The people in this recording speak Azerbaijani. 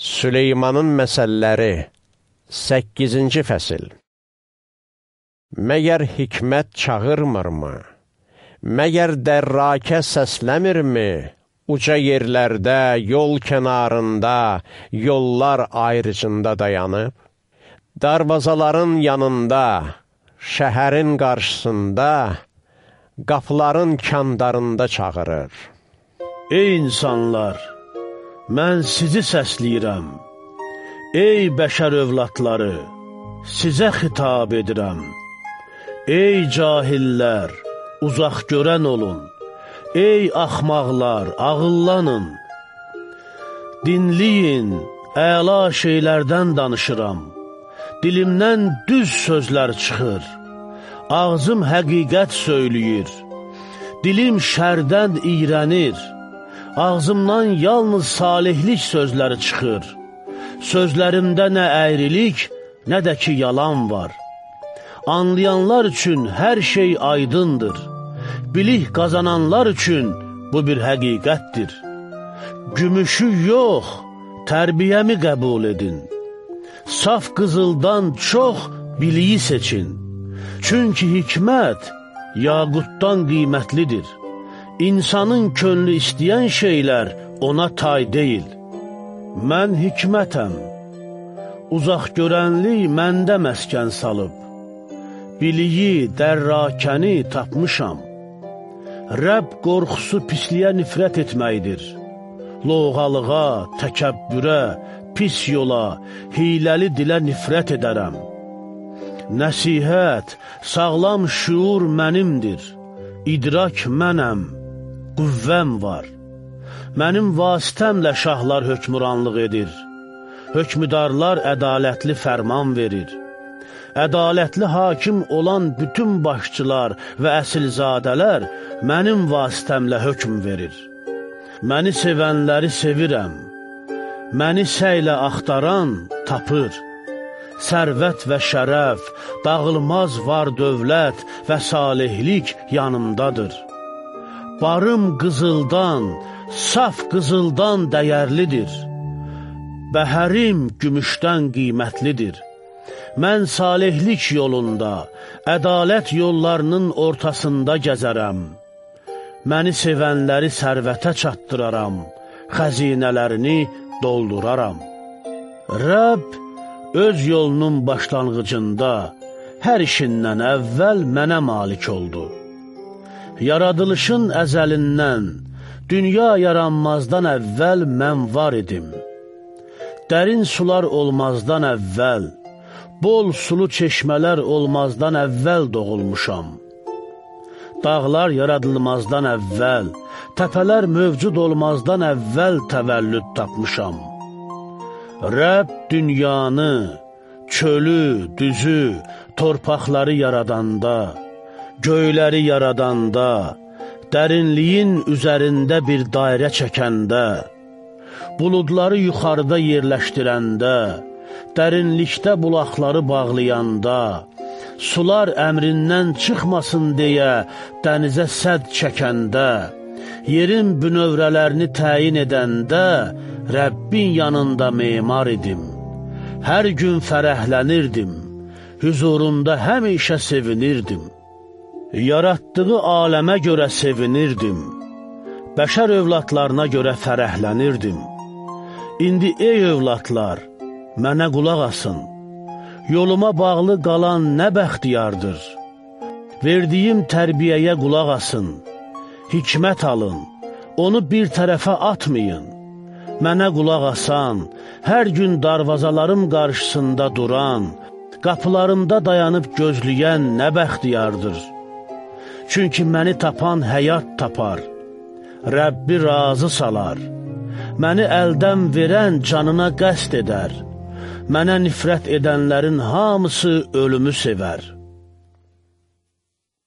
Süleymanın məsəlləri 8-ci fəsil Məgər hikmət çağırmırmı? Məgər dərrakə səsləmirmi? Uca yerlərdə, yol kənarında, yollar ayrıcında dayanıb, darvazaların yanında, şəhərin qarşısında, qapıların kandarında çağırır. Ey insanlar! Mən sizi səsləyirəm. Ey bəşər övladları, sizə xitab edirəm. Ey cahillər, uzaq görən olun. Ey axmaqlar, ağıllanın. Dinləyin, əla şeylərdən danışıram. Dilimdən düz sözlər çıxır. Ağzım həqiqət söyləyir. Dilim şərdən iyrənir. Ağzımdan yalnız salihlik sözləri çıxır. Sözlərimdə nə əyrilik, nə də ki yalan var. Anlayanlar üçün hər şey aydındır. Bilik qazananlar üçün bu bir həqiqətdir. Gümüşü yox, tərbiyəmi qəbul edin. Saf qızıldan çox biliyi seçin. Çünki hikmət yaqutdan qiymətlidir. İnsanın könlü istəyən şeylər ona tay deyil. Mən hikmətəm, uzaq görənlik məndə məskən salıb. Biliyi, dərrakəni tapmışam. Rəbb qorxusu pisliyə nifrət etməkdir. Loğalığa, təkəbbürə, pis yola, hiləli dilə nifrət edərəm. Nəsihət, sağlam şuur mənimdir, idrak mənəm qüvvəm var. Mənim vasitəmlə şahlar hökmüranlıq edir. Hökmüdarlar ədalətli fərman verir. Ədalətli hakim olan bütün başçılar və əsilzadələr mənim vasitəmlə hökm verir. Məni sevənləri sevirəm. Məni səylə axtaran tapır. Sərvət və şərəf, dağılmaz var dövlət və salihlik yanımdadır. Barım qızıldan, saf qızıldan dəyərlidir. Bəhərim gümüşdən qiymətlidir. Mən salihlik yolunda, ədalət yollarının ortasında gəzərəm. Məni sevənləri sərvətə çatdıraram, xəzinələrini dolduraram. Rəbb öz yolunun başlanğıcında hər işindən əvvəl mənə malik oldu. Yaradılışın əzəlindən, dünya yaranmazdan əvvəl mən var idim. Dərin sular olmazdan əvvəl, bol sulu çeşmələr olmazdan əvvəl doğulmuşam. Dağlar yaradılmazdan əvvəl, təpələr mövcud olmazdan əvvəl təvəllüd tapmışam. Rəbb dünyanı, çölü, düzü, torpaqları yaradanda, göyləri yaradanda, dərinliyin üzərində bir dairə çəkəndə, buludları yuxarıda yerləşdirəndə, dərinlikdə bulaqları bağlayanda, sular əmrindən çıxmasın deyə dənizə sədd çəkəndə, yerin bünövrələrini təyin edəndə, Rəbbin yanında memar idim. Hər gün fərəhlənirdim, hüzurunda həmişə sevinirdim. Yaratdığı aləmə görə sevinirdim, bəşər övladlarına görə fərəhlənirdim. İndi ey övladlar, mənə qulaq asın, yoluma bağlı qalan nə bəxtiyardır. Verdiyim tərbiyəyə qulaq asın, hikmət alın, onu bir tərəfə atmayın. Mənə qulaq asan, hər gün darvazalarım qarşısında duran, qapılarımda dayanıb gözləyən nə bəxtiyardır. Çünki məni tapan həyat tapar, Rəbbi razı salar. Məni əldən verən canına qəst edər, mənə nifrət edənlərin hamısı ölümü sevər.